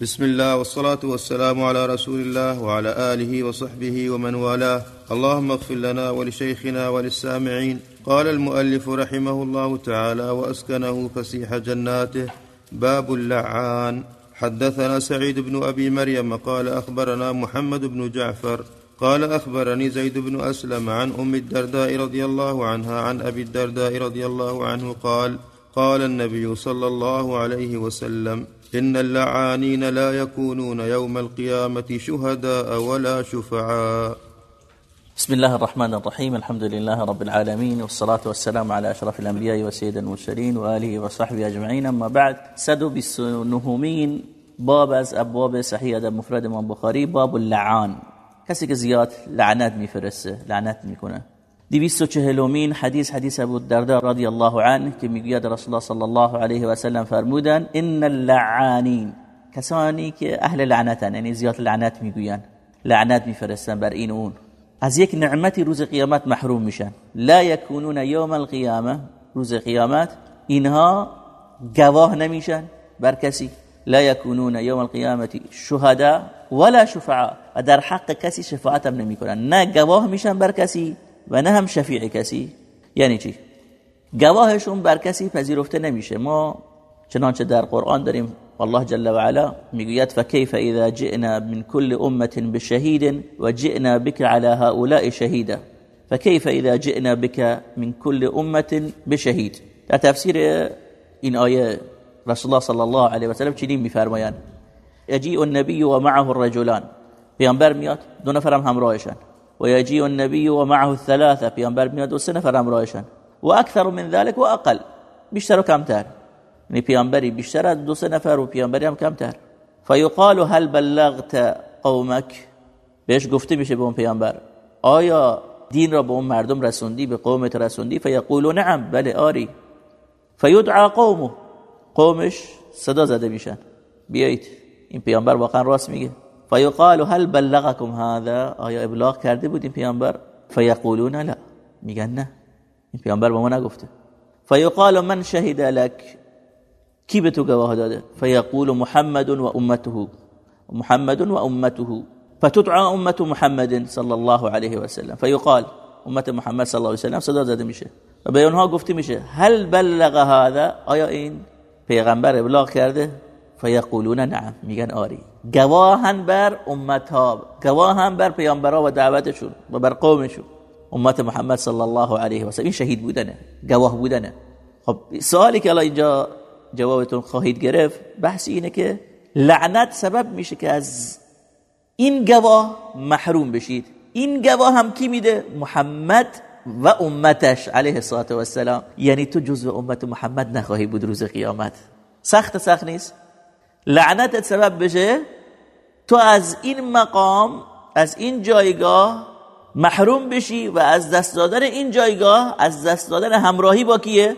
بسم الله والصلاة والسلام على رسول الله وعلى آله وصحبه ومن والاه. اللهم اغفر لنا ولشيخنا وللسامعين. قال المؤلف رحمه الله تعالى وأسكنه فسيح جناته. باب اللعان. حدثنا سعيد بن أبي مريم قال أخبرنا محمد بن جعفر قال أخبرني زيد بن أسلم عن أم الدرداء رضي الله عنها عن أبي الدرداء رضي الله عنه قال قال النبي صلى الله عليه وسلم إن اللعانين لا يكونون يوم القيامة شهداء ولا شفعاء. بسم الله الرحمن الرحيم. الحمد لله رب العالمين والصلاة والسلام على أشرف الأنبياء وسيد المرسلين وآله وصحبه أجمعين. أما بعد سدو بالسنهمين. باب از أبواب صحیح أدب مفرد امام بخاری باب اللعان. کسی که زیاد لعنت میفرسته لعنت میکنه. دویست و چهلومین حدیث حدیث ابو الدرداء رضی الله عنه که می‌گوید رسول الله صلی الله علیه و سلم فرمودن ان اللعانین. کسانی که اهل لعنتن یعنی زیاد لعنت می‌گوین لعنت میفرستن بر این اون. از یک نعمتی روز قیامت محروم میشن. لا یکونون یوم القیامه روز قیامت اینها گواه نمیشن بر کسی. لا یکونون یوم القیامت شهدا ولا شفعا و در حق کسی شفاعت هم نمی‌کنن. نه گواه میشن بر کسی و نه هم شفیع کسی. یعنی چی؟ گواهشون بر کسی پذیرفته نمیشه. ما چنانچه در قرآن داریم والله جل وعلا می‌گوید فكيف اذا جئنا من كل امه بشهيد وجئنا بك على هؤلاء شهيدا فكيف اذا جئنا بك من كل امه بشهيد در تفسیر این آیه رسول الله صلی الله علیه و سلم چنین میفرمایند. یجیء النبی و معه الرجلان. پیامبر میاد دو نفر هم همراهشن. و یجیء النبی و معه الثلاثه پیامبر میاد و سه نفر همراهشن و اکثر من ذلك و اقل بیشتر و کمتر. یعنی پیامبری بیشتر از دو سه نفر و پیامبری هم کمتر. فیقال هل بلغت قومک؟ بهش گفته میشه به اون پیامبر آیا دین را به اون مردم رسوندی به قومت رسوندی؟ فیقولو نعم. بله آری. فیدعا قومه. قومش صدا زده میشن. بیایید. این پیامبر واقعا راست میگه. فیقال هل بلغکم هذا؟ آیا ابلاغ کرده بود این پیامبر؟ فیقولون لا. میگن نه. این پیامبر به ما نگفته. فیقال من شهد لك؟ کی به تو گواه داده؟ فیقول محمد و امته محمد و امته فتدعى امه محمد صلی الله علیه و سلم فیقال امت محمد صلی الله علیه و سلم صدا زده میشه. و به اونها گفته میشه. هل بلغ هذا؟ آیا این پیغمبر ابلاغ کرده؟ فیقولون نعم. میگن آری. گواهن بر امتها گواهن بر پیامبرا و دعوتشون و بر قومشون. امت محمد صلی الله علیه و سلم. این شهید بودنه گواه بودنه. خب سوالی که الان اینجا جوابتون خواهید گرفت بحث اینه که لعنت سبب میشه که از این گواه محروم بشید. این گواه هم کی میده؟ محمد و امتش علیه الصلاه و السلام یعنی تو جزء امت محمد نخواهی بود روز قیامت. سخت سخت نیست؟ لعنتت سبب بشه؟ تو از این مقام از این جایگاه محروم بشی و از دست دادن این جایگاه از دست دادن همراهی با کیه؟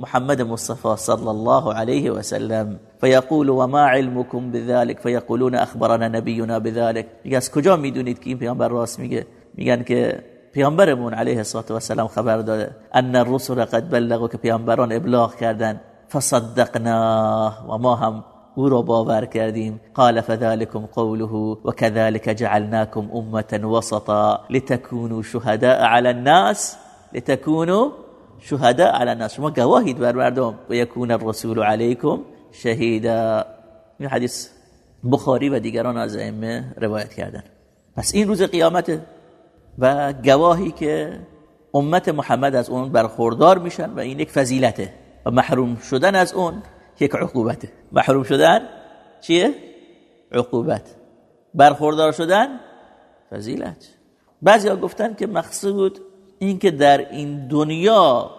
محمد مصطفى صلى الله عليه وسلم فيقول وما علمكم بذلك فيقولون اخبرنا نبينا بذلك میگه از کجا می‌دونید که این پیامبر راست میگه؟ میگن که پیامبرمون علیه الصلاه و السلام خبر داده. ان الرسل قد بلغوا که پیامبران ابلاغ کردن. فصدقناه و ما هم او را باور کردیم. قال فذلكم قوله وكذلك جعلناكم امه وسطا لتكونوا شهداء على الناس لتكونوا شهداء على الناس. شما گواهید بر مردم. و یکون الرسول علیکم شهیدا این حدیث بخاری و دیگران از ائمه روایت کردن. پس این روز قیامت و گواهی که امت محمد از اون برخوردار میشن و این یک فضیلته و محروم شدن از اون یک عقوبته محروم شدن چیه؟ عقوبت. برخوردار شدن؟ فضیلت. بعضی ها گفتن که مقصود این که در این دنیا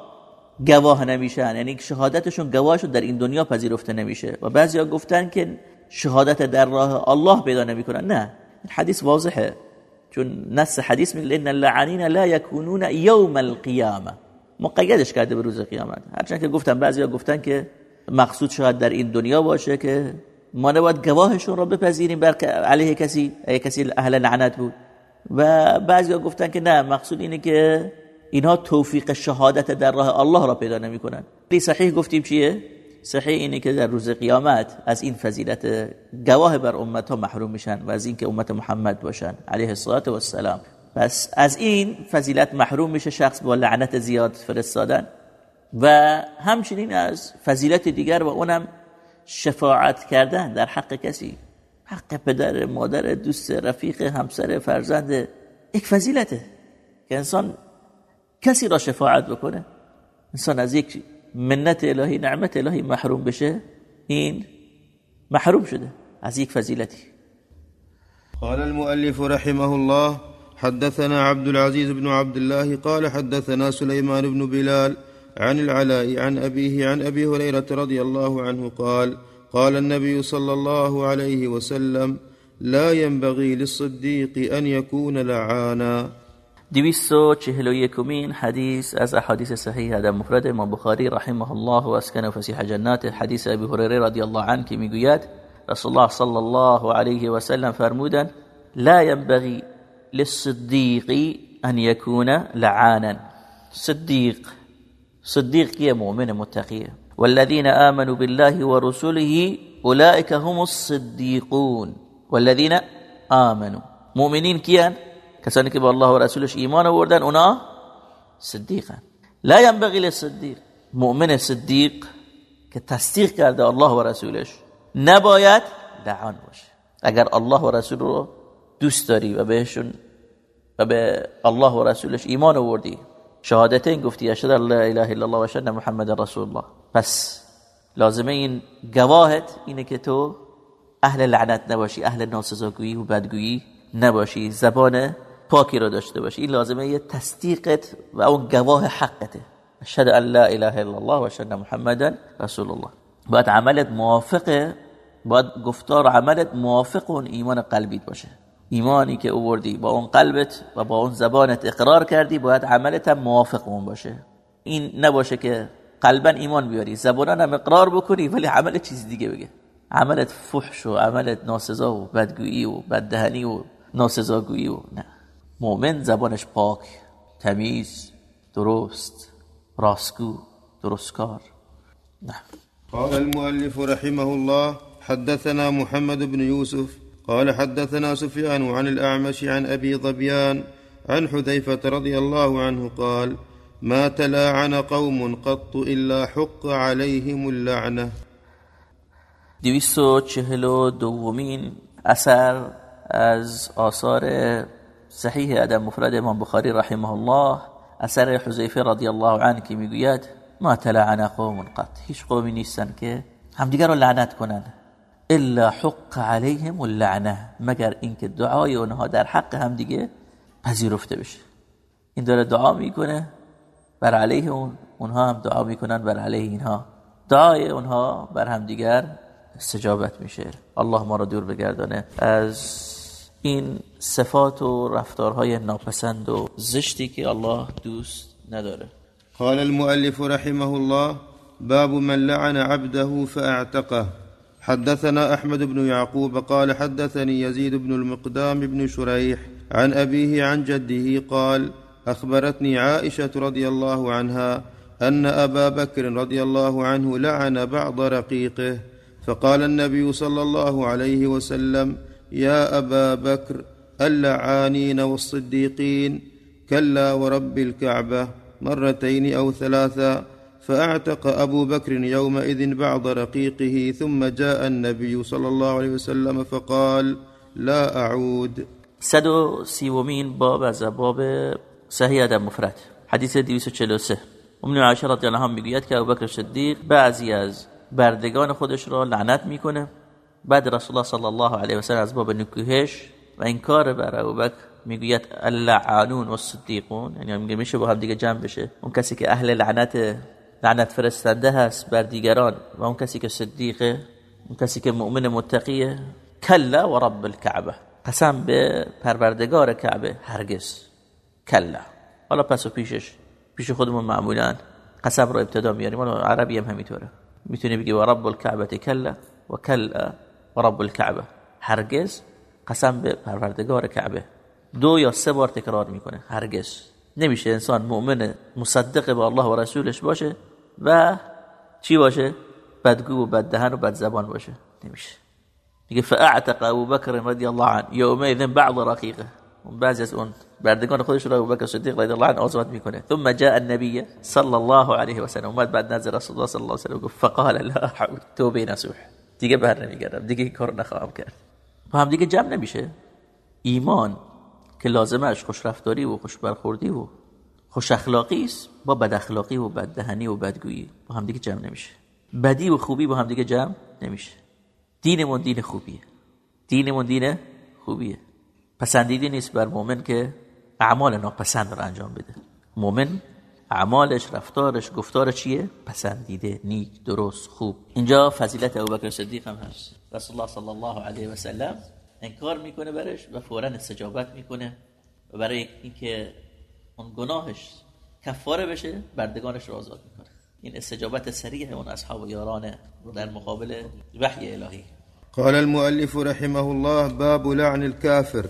گواه نمیشن یعنی شهادتشون گواهشون در این دنیا پذیرفته نمیشه. و بعضیا گفتن که شهادت در راه الله پیدا نمی‌کنن. نه این حدیث واضحه. چون نص حدیث میگه ان اللعنین لا یکونون یوم القیامه مقیدش کرده به روز قیامت. هرچند که گفتن بعضیا گفتن که مقصود شاید در این دنیا باشه که ما نباید گواهشون رو بپذیریم بر علیه کسی کسی اهل لعنت بود. و بعضیا گفتن که نه مقصود اینه که اینها توفیق شهادت در راه الله را پیدا نمی‌کنن. لی صحیح گفتیم چیه؟ صحیح اینه که در روز قیامت از این فضیلت گواه بر امت ها محروم میشن و از اینکه امت محمد باشن علیه الصلاة و السلام پس از این فضیلت محروم میشه شخص با لعنت زیاد فرستادن. و همچنین از فضیلت دیگر و اونم شفاعت کردن در حق کسی. حق پدر مادر دوست رفیق همسر فرزند یک فضیلته که انسان کسی را شفاعت بکنه. انسان از یک منت الهی نعمت الهی محروم بشه این محروم شده از یک فضیلتی. قال المؤلف رحمه الله حدثنا عبد العزيز بن عبد الله قال حدثنا سليمان بن بلال عن العلاء عن أبيه عن أبي هريرة رضي الله عنه قال قال النبي صلى الله عليه وسلم لا ينبغي للصديق أن يكون لعانا. دویست و چهل و یکمین حدیث از احادیث صحیح در مفرد امام بخاری رحمه الله و اسکن فسیح جنات حدیث ابی هریره رضی الله عنه که میگوید رسول الله صلی الله علیه و سلم فرمودن لا ينبغي للصديق أن يكون لعانا. صديق صديق کیه مؤمن متقیه والذين آمنوا بالله ورسله أولئك هم الصديقون. والذين آمنوا. مؤمنين كيان؟ کسانی که به الله و اونا صدیقن لا ينبغي للصدیق مؤمن صدیق که تصدیق الله و رسولش نباید لعان باشه. اگر الله و رسول رو دوست داری و بهشون و به الله و رسولش ایمان آوردی. شهادتین گفتی اشهد لا اله الا الله و اشهد محمد رسول الله. پس لازمه این گواهت اینه که تو اهل لعنت نباشی اهل ناسزاگویی و بدگویی نباشی زبان پاکی رو داشته باشی. این لازمه یه تصدیقت و اون گواه حقته اشهد ان لا اله الا الله و اشهد رسول الله. باید عملت موافقه باید گفتار عملت موافق اون ایمان قلبیت باشه. ایمانی که اووردی با اون قلبت و با اون زبانت اقرار کردی باید عملت هم موافق اون باشه. این نباشه که قلبا ایمان بیاری زبانان هم اقرار بکنی ولی عمل چیز دیگه بگه. عملت فحش و عملت ناسزا و بدگویی و بددهنی و ناسزاگویی و نه. مؤمن زبانش پاک تمیز درست راستگو درستکار. نه. قال المؤلف رحمه الله حدثنا محمد بن يوسف قال حدثنا سفيان عن الأعمش عن أبي ظبيان عن حذيفة رضي الله عنه قال ما تلاعن قوم قط إلا حق عليهم اللعنة. دویست و چهل اثر از آثار صحیح ادب مفرد امام بخاری رحمه الله اثر حذیفه رضی الله عنه که میگوید ما تلعن قوم قط هیچ قومی نیستن که همدیگر رو لعنت کنن الا حق عليهم اللعنه مگر اینکه دعای اونها در حق همدیگه پذیرفته بشه. این داره دعا می‌کنه بر علیه اون اونها هم دعا می‌کنن بر علیه اینها. دعای اونها بر همدیگر استجابت میشه. الله ما رو دور بگردانه. از این صفات و رفتارهای ناپسند و زشتی که الله دوست نداره. قال المؤلف رحمه الله باب من لعن عبده فاعتقه حدثنا أحمد بن يعقوب قال حدثني يزيد بن المقدام بن شريح عن أبيه عن جده قال أخبرتني عائشة رضي الله عنها أن أبا بكر رضي الله عنه لعن بعض رقيقه فقال النبي صلى الله عليه وسلم يا أبا بكر اللعانين والصديقين كلا ورب الكعبة مرتين أو ثلاثا فأعتق أبو بكر يومئذ بعض رقيقه ثم جاء النبي صلى الله عليه وسلم فقال لا أعود. صد و سیومین باب از باب صحیح ادب مفرد. حدیث 243 ام عایشه رضی الله عنها میگوید که ابوبکر صدیق بعضی از بردگان خودش را لعنت میکنه. بعد رسول الله صلی الله علیه و سلم از باب نکوهش و انکار بر ابوبکر میگوید اللعانون و الصدیقون یعنی میگه میشه با هم دیگه جمع بشه. اون کسی که أهل لعنت لعنت فرستنده هست بر دیگران و اون کسی که صدیقه اون کسی که مؤمن متقیه. کلا و رب الكعبه قسم به پروردگار کعبه هرگز. کلا. حالا پس و پیشش پیش خودمون معمولا قسم رو ابتدا میاریم. حالا عربی هم همینطوره. می‌تونی بگی و رب الكعبه کلا و کلا و رب الكعبه هرگز قسم به پروردگار کعبه. دو یا سه بار تکرار می‌کنه. هرگز. نمیشه انسان مؤمن مصدق به الله و رسولش باشه. و چی باشه؟ بدگو و بددهن و بد زبان باشه. نمیشه. میگه فاعتق ابو بکر رضی الله عنه. یومئذ بعض رقیقه. اون بعضی از اون بردگان خودش ابو بکر صدیق رضی الله عنه آزاد می‌کنه. ثم جاء النبي صلى الله عليه و سلم اومد بعد نزل رسول الله صلی الله علیه و گفت فقال لا حول. توبه نصوح دیگه بر نمیگردم. دیگه کار نخواهم کرد. با هم دیگه جمع نمیشه. ایمان که لازمش خوش رفتاری و خوش برخوردی و خوش اخلاقی است با بد اخلاقی و بد دهنی و بدگویی. با هم دیگه جمع نمیشه. بدی و خوبی با هم دیگه جمع نمیشه. دینمون دین خوبیه. دینمون دین خوبیه. پسندیدی نیست بر مؤمن که اعمال ناپسند رو انجام بده. مؤمن اعمالش رفتارش گفتارش چیه؟ پسندیده نیک درست خوب. اینجا فضیلت ابوبکر صدیق هم هست. رسول الله صلی الله علیه و سلم انکار می‌کنه برش و فورا استجابت می‌کنه. برای اینکه اون گناهش کفاره بشه بردگانش رو آزاد می‌کنه. این استجابت سریع اون اصحاب یاران در مقابل وحی الهی. قال المؤلف رحمه الله باب لعن الكافر.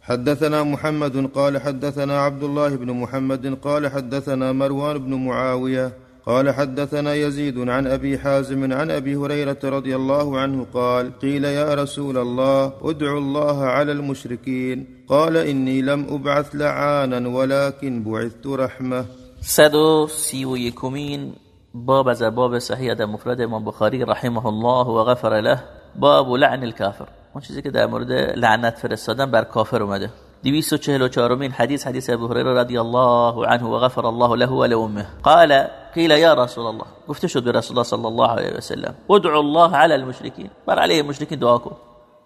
حدثنا محمد قال حدثنا عبد الله بن محمد قال حدثنا مروان بن معاويه قال حدثنا يزيد عن أبي حازم عن أبي هريرة رضي الله عنه قال قيل يا رسول الله ادعوا الله على المشركين. قال إني لم أبعث لعانا ولكن بعثت رحمة. صد و سی و یکمین باب از باب صحیح مفرد امام بخاری رحمه الله و غفر له باب لعن الكافر. اون چیزی که در مورد لعنت فرستادن بر کافر اومده. 244 من حديث حديث ابو هريره رضي الله عنه وغفر الله له ولامه قال قيل يا رسول الله گفته شد به رسول الله صلى الله عليه وسلم ادعوا الله على المشركين بر عليه المشركين دعا کن.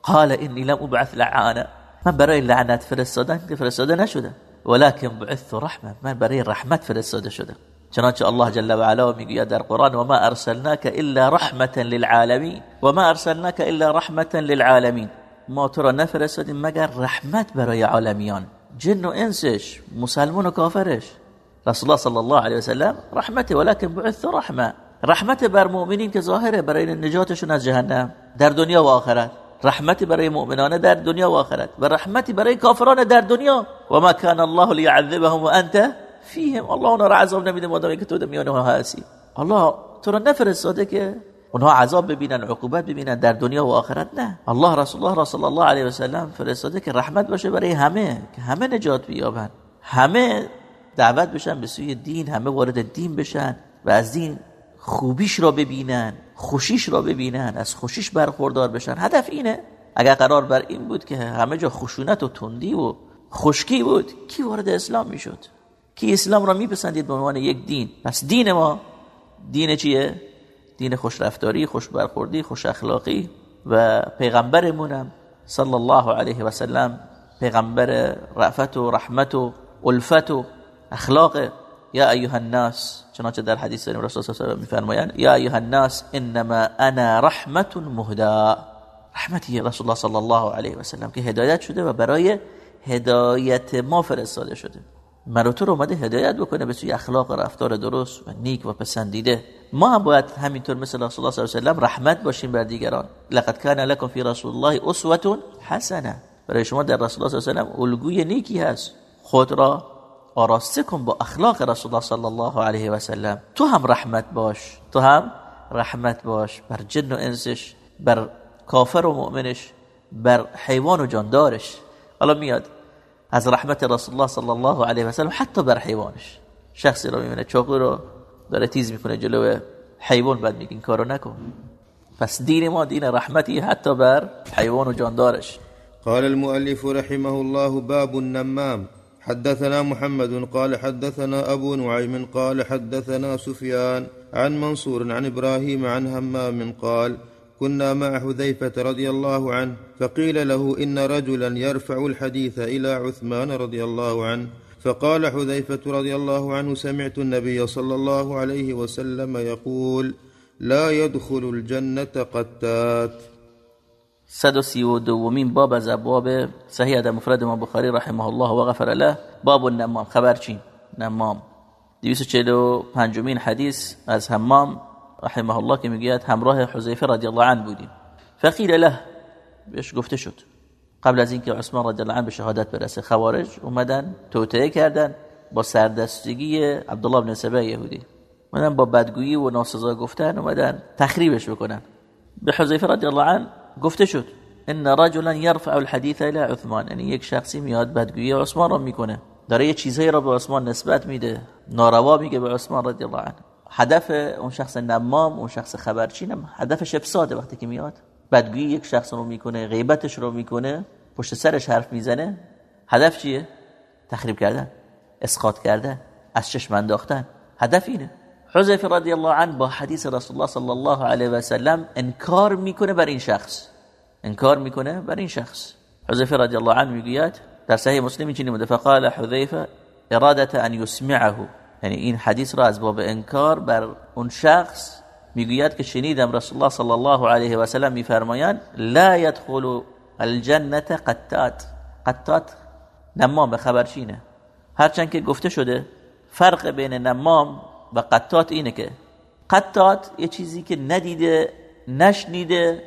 قال اني لم ابعث لعانا. من برای لعنت فرستادن که فرستاده نشده. ولكن بعثت رحمه. من برای رحمت فرستاده شده چنانچه الله جل و علا میگوید در قرآن و ما ارسلناک الا رحمتا للعالمین. و ما ارسلناک الا رحمتا للعالمین. ما تو را نفرستادیم مگر رحمت برای عالمیان. جن و انسش مسلمان و کافرش. رسول الله صلی الله علیه وسلم رحمت ولكن بعث رحمه رحمت بر مؤمنین که ظاهره برای نجاتشون از جهنم در دنیا و آخرت. رحمتی برای مؤمنان در دنیا و آخرت. و رحمتی برای کافران در دنیا. و ما کان الله لیعذبهم و انت فیهم. الله اونا را عذاب نمیده مادامی که تو در میان هستی. الله تو را نفرستاده که اونها عذاب ببینن عقوبت ببینن در دنیا و آخرت نه. الله رسول الله صلی الله علیه و سلم فرستاده که رحمت باشه برای همه که همه نجات بیابن. همه دعوت بشن به سوی دین همه وارد دین بشن و از دین خوبیش را ببینن خوشیش را ببینن از خوشیش برخوردار بشن. هدف اینه اگر قرار بر این بود که همه جا خشونت و تندی و خشکی بود کی وارد اسلام می‌شد؟ کی اسلام را میپسندید به عنوان یک دین؟ پس دین ما دین چیه؟ دین خوش رفتاری خوش برخوردی خوش اخلاقی و پیغمبرمونم. صلی الله علیه و سلم پیغمبر رأفت و رحمت و الفت و اخلاق. یا ایها الناس چنانچه در حدیث داریم رسول صلی الله علیه و یا ایها الناس انما انا رحمت مهدا. رحمتی رسول الله صلی الله علیه و سلم که هدایت شده و برای هدایت ما فرستاده شده. من تو رو اومده هدایت بکنه به سوی اخلاق و رفتار درست و نیک و پسندیده. ما هم باید همینطور مثل رسول الله صلی الله علیه و سلم رحمت باشیم بر دیگران. لقد کان لكم فی رسول الله اسوه حسنه. برای شما در رسول الله صلی الله علیه و سلم الگوی نیکی هست. خود را آراسته کن با اخلاق رسول الله صلی الله علیه و سلم. تو هم رحمت باش. تو هم رحمت باش بر جن و انسش بر کافر و مؤمنش بر حیوان و جاندارش. حالا میاد از رحمت رسول الله صلی الله علیه و سلم حتی بر حیوانش. شخصی رو میبینه چاقو رو داره تیز میکنه جلو حیوان بعد میگه این کارو نکن. پس دین ما دین رحمتی حتی بر حیوان و جاندارش. قال المؤلف رحمه الله باب النمام. حدثنا محمد قال حدثنا أبو نعيم قال حدثنا سفيان عن منصور عن إبراهيم عن همام قال كنا مع حذيفة رضي الله عنه فقيل له إن رجلا يرفع الحديث إلى عثمان رضي الله عنه فقال حذيفة رضي الله عنه سمعت النبي صلى الله عليه وسلم يقول لا يدخل الجنة قتات. صد و سی و دومین باب از ابواب صحیح در مفرد ما بخاری رحمه الله و غفر له. باب النمام خبرچین نمام. 245 مین حدیث از همام رحمه الله که می‌گوید همراه حذیفه رضی الله عنه بودیم. فقیل له بهش گفته شد. قبل از اینکه عثمان رضی الله عنه به شهادت برسه خوارج اومدن توطئه کردن با سردستگی عبدالله بن سبع یهودی. اومدن با بدگویی و ناسزا گفتن اومدن تخریبش بکنن. به حذیفه رضی الله عنه گفته شد ان رجلا يرفع الحديث الى عثمان. یعنی یک شخصی میاد بدگویی عثمان رو می‌کنه. داره یه چیزهایی را به عثمان نسبت میده ناروا میگه به عثمان رضی الله عنه. هدف اون شخص نمام اون شخص خبرچین هدفش افساده وقتی که میاد. بدگویی یک شخص رو می‌کنه غیبتش رو می‌کنه پشت سرش حرف می‌زنه. هدف چیه؟ تخریب کردن اسقاط کردن از چشم انداختن. هدف اینه. حذیفه رضی الله عنه با حدیث رسول الله صلی الله علیه و سلم انکار می‌کنه بر این شخص. انکار می‌کنه بر این شخص. حذیفه رضی الله عنه می‌گوید در صحیح مسلم چنین بوده فقال حذیفه اراده ان یسمعه یعنی این حدیث را از باب انکار بر اون شخص می‌گوید که شنیدم رسول الله صلی الله علیه و سلم میفرمایند لا يدخل الجنه قطات. قطات نمام خبرچینه. هرچند که گفته شده فرق بین نمام و قطات اینه که قطات یه چیزی که ندیده نشنیده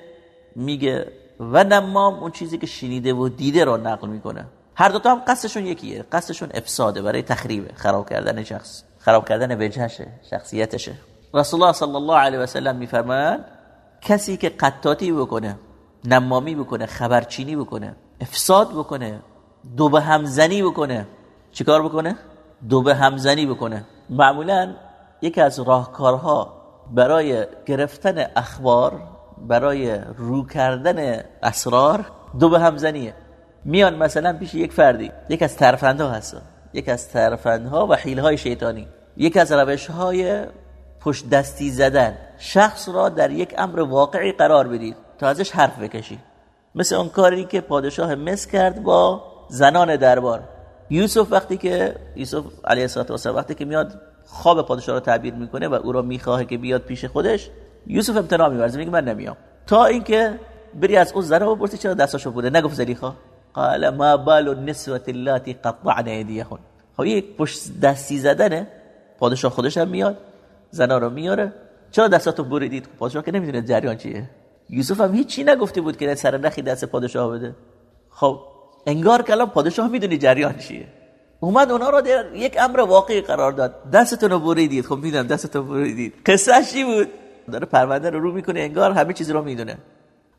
میگه و نمام اون چیزی که شنیده و دیده رو نقل می‌کنه. هر دو تا هم قصدشون یکیه قصدشون افساده برای تخریب خراب کردن شخص. خراب کردن وجهشه شخصیتشه. رسول الله صلی الله علیه و سلم میفرمایند کسی که قطاتی بکنه نمامی بکنه خبرچینی بکنه افساد بکنه دو به همزنی بکنه چیکار بکنه؟ دو به همزنی بکنه. معمولا یکی از راهکارها برای گرفتن اخبار برای رو کردن اسرار دو به همزنیه. میان مثلا پیش یک فردی یک از ترفندها هست یک از ترفندها و حیلهای شیطانی. یک از روش های پشت دستی زدن. شخص را در یک امر واقعی قرار بدید تا ازش حرف بکشید مثل اون کاری که پادشاه مصر کرد با زنان دربار. یوسف وقتی که یوسف علیه السلام وقتی که میاد خواب پادشاه رو تعبیر می‌کنه و او را می‌خواه که بیاد پیش خودش یوسف امتناع میورزه میگه من نمیام. تا اینکه بری از اون زنه بپرسی چرا دستاشو بوده. نگفت زلیخا. قال ما بال النسوه اللاتي قطعن ايديهن خب یک پشت دستی زدنه. پادشاه خودش هم میاد زنا رو میاره. چرا دستاتو بریدید؟ پادشاه که نمی‌دونه جریان چیه. یوسف هم هیچی نگفته بود که سر نخی دست پادشاه بده. خب انگار که الان پادشاه می‌دونی جریان چیه. اومد اونا رو در یک امر واقعی قرار داد. دستتون رو بریدید. خب می‌دونم دستتون بریدید. قصه چی بود؟ داره پرونده رو رو می‌کنه انگار همه چیز رو می‌دونه.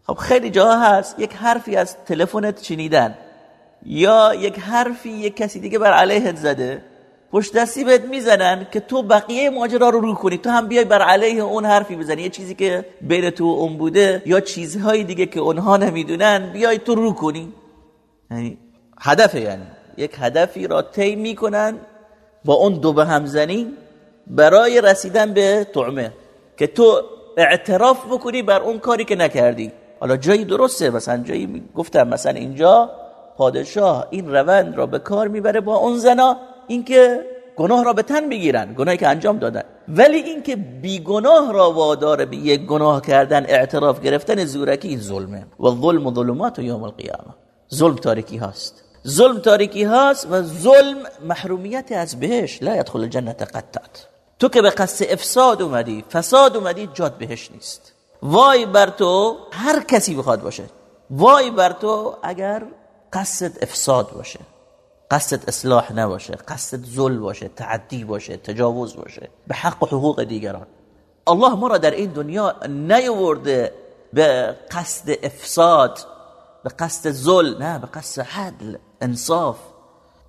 خب خیلی جاها هست. یک حرفی از تلفنت چنیدن یا یک حرفی یک کسی دیگه بر علیهت زده. پشت دستی بهت می‌زنن که تو بقیه ماجرا رو رو کنی. تو هم بیای بر علیه اون حرفی بزنی. یه چیزی که بین تو اون بوده یا چیزهای دیگه که اونها نمی‌دونن بیای تو رو کنی. یعنی هدفه یعنی. یک هدفی را طی می‌کنن با اون دو به همزنی برای رسیدن به طعمه. که تو اعتراف بکنی بر اون کاری که نکردی. حالا جایی درسته مثلا جایی گفتم مثلا اینجا پادشاه این روند را به کار می‌بره با اون زنا. اینکه گناه را به تن بگیرن گناهی که انجام دادن. ولی اینکه بیگناه را وادار به یک گناه کردن اعتراف گرفتن زورکی این ظلمه. و ظلم ظلمات یوم القیامه ظلم تاریکی هاست. ظلم تاریکی هاست و ظلم محرومیت از بهش. لا يدخل الجنه قطعت. تو که به قصد افساد اومدی فساد اومدی جاد بهش نیست. وای بر تو هر کسی بخواد باشه. وای بر تو اگر قصد افساد باشه. قصد اصلاح نباشه قصد ظلم باشه تعدی باشه تجاوز باشه. به حق و حقوق دیگران. الله ما را در این دنیا نیورده به قصد افساد به قصد ظلم نه به قصد عدل انصاف.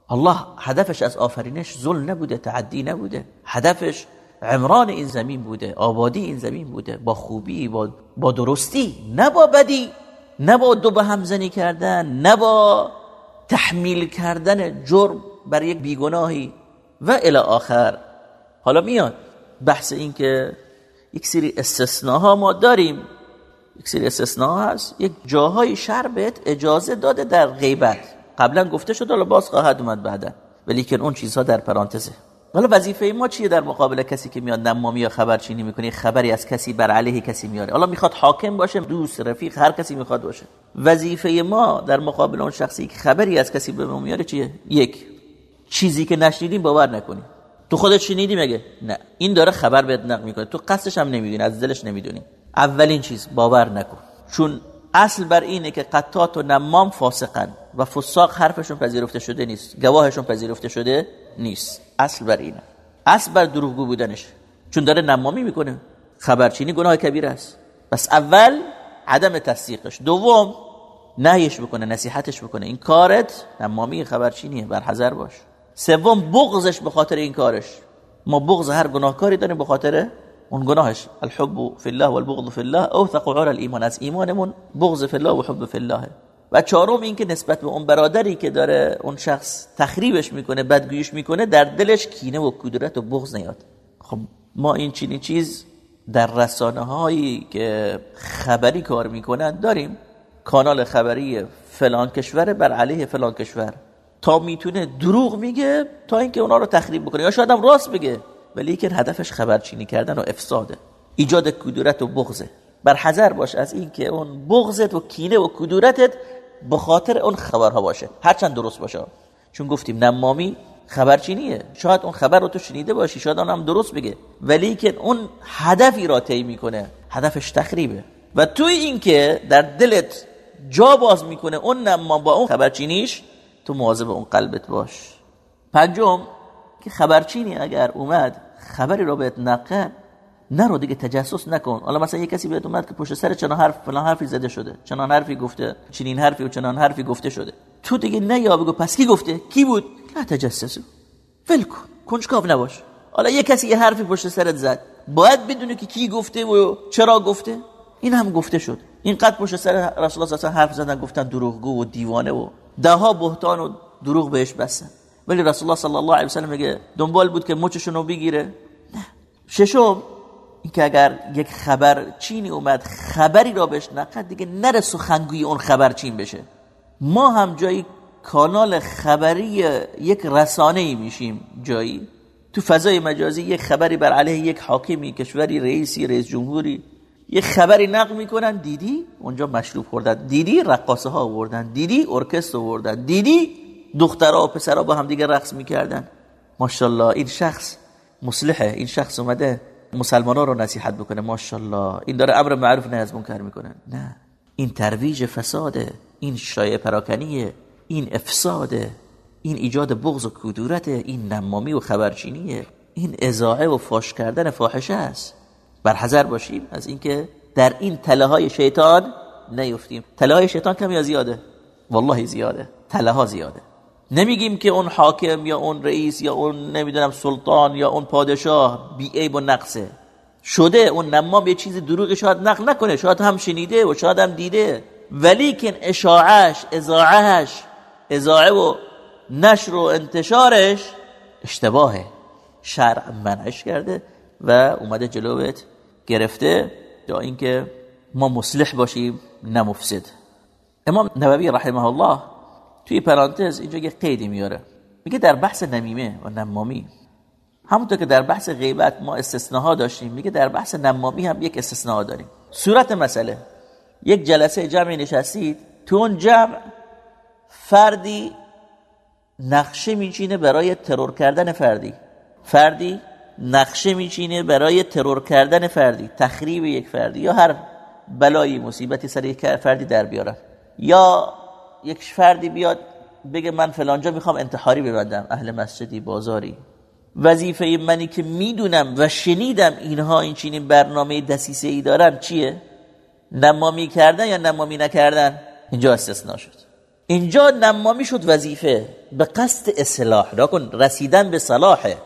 الله هدفش از آفرینش ظلم نبوده تعدی نبوده. هدفش عمران این زمین بوده آبادی این زمین بوده. با خوبی با, با درستی نه با بدی نه با دو به همزنی کردن نه با تحمیل کردن جرم بر یک بیگناهی و الی آخر. حالا میاد بحث این که یک سری استثناها ما داریم. یک سری استثناها هست. یک جاهای شربت اجازه داده در غیبت. قبلا گفته شد حالا باز خواهد اومد بعدا. ولی که اون چیزها در پرانتزه. حالا وظیفه ما چیه در مقابل کسی که میاد نمامی یا خبرچینی می‌کنه؟ خبری از کسی بر علیه کسی میاره. حالا می‌خواد حاکم باشه دوست رفیق هر کسی می‌خواد باشه. وظیفه ما در مقابل اون شخصی که خبری از کسی به ما میاره چیه؟ یک چیزی که نشنیدیم باور نکنیم. تو خودت شنیدی مگه؟ نه. این داره خبر بهت نقل می‌کنه. تو قصدش هم نمی‌دونی از دلش نمی‌دونی. اولین چیز باور نکن. چون اصل بر اینه که قطات و نمام فاسقن و فساق حرفشون پذیرفته شده نیست. گواهشون پذیرفته شده نیست. اصل بر اینه. اصل بر دروغگو بودنش. چون داره نمامی می‌کنه. خبرچینی گناه کبیر است. پس اول عدم تصدیقش دوم نهیش بکنه نصیحتش بکنه. این کارت نمامی خبرچینیه بر حذر باش. سوم بغضش به خاطر این کارش. ما بغض هر گناهکاری داریم به خاطر اون گناهش. الحب فی الله والبغض فی الله اوثق عرى الایمان. از ایمانمون بغض فی الله و حب فی الله. و چهارم این که نسبت به اون برادری که داره اون شخص تخریبش می‌کنه بدگویش می‌کنه در دلش کینه و کدورت و بغض نیاد. خب ما این چینی چیز در رسانه هایی که خبری کار می‌کنن داریم. کانال خبری فلان کشور بر علیه فلان کشور. تا می‌تونه دروغ میگه تا اینکه اونا رو تخریب بکنه. یا شاید هم راست بگه ولی که هدفش خبرچینی کردن و افساده. ایجاد کدورت و بغضه. بر حذر باش از اینکه اون بغضت و کینه و کدورتت به خاطر اون خبرها باشه. هرچند درست باشه. چون گفتیم نمامی خبرچینیه شاید اون خبر رو تو شنیده باشی شاید اون هم درست بگه. ولی که اون هدفی را طی می‌کنه هدفش تخریبه. و توی این که در دلت جا باز می‌کنه اون نمام با اون خبرچینیش تو مواظب اون قلبت باش. پنجم که خبرچینی اگر اومد خبری رو بهت نقل نرو دیگه تجسس نکن. حالا مثلا یه کسی بهت اومد که پشت سر چنان حرف فلان حرفی زده شده چنان حرفی گفته چنین حرفی و چنان حرفی گفته شده. تو دیگه نه یا بگو پس کی گفته؟ کی بود؟ نه تجسسو. ول کن کنجکاو نباش. حالا یه کسی یه حرفی پشت سرت زد باید بدونی که کی گفته و چرا گفته. این هم گفته شد. اینقدر پشت سر رسول الله صلی حرف زدن گفتن دروغگو و دیوانه و ده ها بهتان و دروغ بهش بستن. ولی رسول الله صلی الله علیه و میگه دنبال بود که مچشون رو بگیره نه. ششم اینکه اگر یک خبر چینی اومد خبری را بهش نقد دیگه نره سخنگوی اون خبر چین بشه. ما هم جایی کانال خبری یک رسانه ای میشیم. جایی تو فضای مجازی یک خبری بر علیه یک حاکمی کشوری رئیسی رئیس جمهوری یک خبری نقل می‌کنن. دیدی؟ اونجا مشروب خوردن. دیدی؟ رقاصه ها آوردن. دیدی؟ ارکستر آوردن. دیدی؟ دخترها و پسرها با هم دیگه رقص می‌کردن. ماشاءالله این شخص مصلحه این شخص اومده مسلمانان رو نصیحت بکنه ماشاءالله. این داره امر معروف نه از منکر می‌کنه. نه. این ترویج فساده این شایع پراکنیه این افساده این ایجاد بغض و کدورت این نمامی و خبرچینیه. این ازاعه و فاش کردن فاحشه است. بر حذر باشیم از اینکه در این تله های شیطان نیفتیم. تله های شیطان کم یا زیاده؟ والله زیاده. تله ها زیاده. نمیگیم که اون حاکم یا اون رئیس یا اون نمی‌دونم سلطان یا اون پادشاه بی عیب و نقصه. شده اون نمام یه چیزی دروغ شاید نقل نکنه شاید هم شنیده و شاید هم دیده. ولی که اشاعش ازاعهش ازاعه و نشر و انتشارش اشتباهه. شرع منعش کرده و اومده جلوت گرفته یا اینکه ما مصلح باشیم نه مفسد. امام نووی رحمه الله توی پرانتز اینجا یه قیدی میاره. میگه در بحث نمیمه و نمامی. همونطور که در بحث غیبت ما استثناها داشتیم میگه در بحث نمامی هم یک استثناء داریم. صورت مسئله. یک جلسه جمعی نشستید تو اون جمع فردی نقشه میچینه برای ترور کردن فردی. فردی نقشه میچینه برای ترور کردن فردی. تخریب یک فردی یا هر بلایی مصیبتی سر یک فردی در بیارن یا یک فردی بیاد بگه من فلانجا می‌خوام انتحاری ببندم اهل مسجدی بازاری. وظیفه منی که می‌دونم و شنیدم اینها این برنامه دسیسه ای دارن چیه؟ نمامی کردن یا نمامی نکردن؟ اینجا استثناء شد. اینجا نمامی شد وظیفه. به قصد اصلاح. کن رسیدن به صلاحه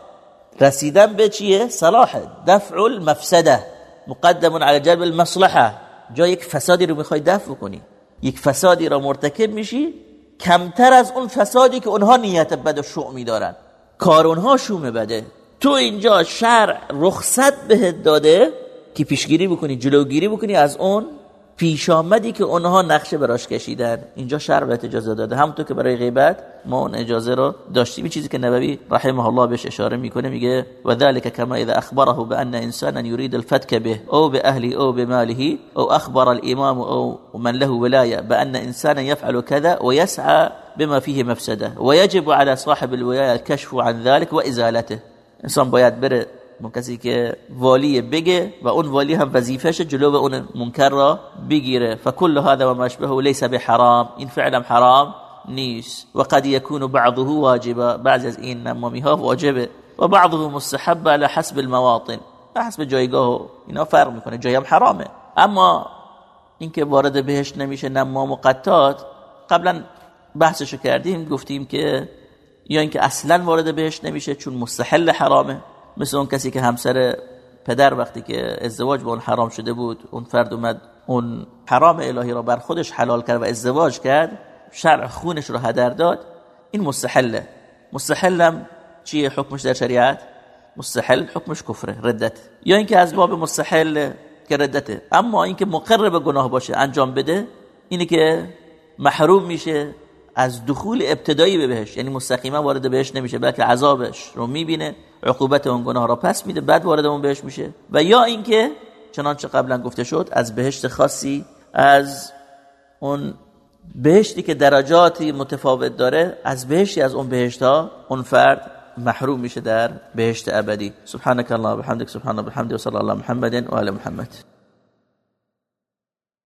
رسیدن به چیه؟ صلاحه دفع المفسده. مقدم على جلب المصلحه. جا یک فسادی رو می‌خوای دفع کنی. یک فسادی را مرتکب میشی کمتر از اون فسادی که اونها نیت بد و شعمی دارن کار اونها شوم بده. تو اینجا شرع رخصت بهت داده که پیشگیری بکنی جلوگیری بکنی از اون پیش آمدی که اونها نقشه براش کشیدن. اینجا شرع بهت اجازه داده. همونطور که برای غیبت ما اون اجازه رو داشتیم. چیزی که نبوی رحمه الله بهش اشاره می‌کنه میگه و ذلك كما اذا اخبره بان انسانا يريد الفتك به او باهله او بماله او اخبر الامام او من له ولايه بان انسانا يفعل كذا ويسعى بما فيه مفسده ويجب على صاحب الولايه الكشف عن ذلك وازالته انسان باید بره کسی که والی بگه و اون والی هم وظیفهش جلو اون منکر را بگیره. فکل هذا و مشبهه ليس بحرام این فعلا حرام نیست. و قد يكون بعضه واجبا بعض از این نمامی ها واجبه. و بعضه مستحب على حسب المواطن. به جایگاه اینا فرق می‌کنه. جایی هم حرامه. اما اینکه وارد بهش نمیشه نمام و قطات قبلا بحثشو کردیم گفتیم که یا اینکه اصلا وارد بهش نمیشه چون مستحل حرامه. مثل اون کسی که همسر پدر وقتی که ازدواج با اون حرام شده بود اون فرد اومد اون حرام الهی را بر خودش حلال کرد و ازدواج کرد شرع خونش رو هدر داد این مستحله. مستحلم چیه؟ حکمش در شریعت؟ مستحل حکمش کفره ردت. یا اینکه از باب مستحل که ردته. اما اینکه مقرر به گناه باشه انجام بده اینه که محروم میشه از دخول ابتدایی به بهش. یعنی مستقیما وارد بهش نمیشه بلکه عذابش رو می‌بینه. عقوبت اون گناه را پس میده بعد وارد اون بهش میشه. و یا اینکه چنانچه قبلا گفته شد از بهشت خاصی از اون بهشتی که درجاتی متفاوت داره از بهشتی از اون بهشت ها اون فرد محروم میشه در بهشت ابدی. سبحانك الله وبحمدك سبحان الله وبحمده وصلى الله محمد و محمد.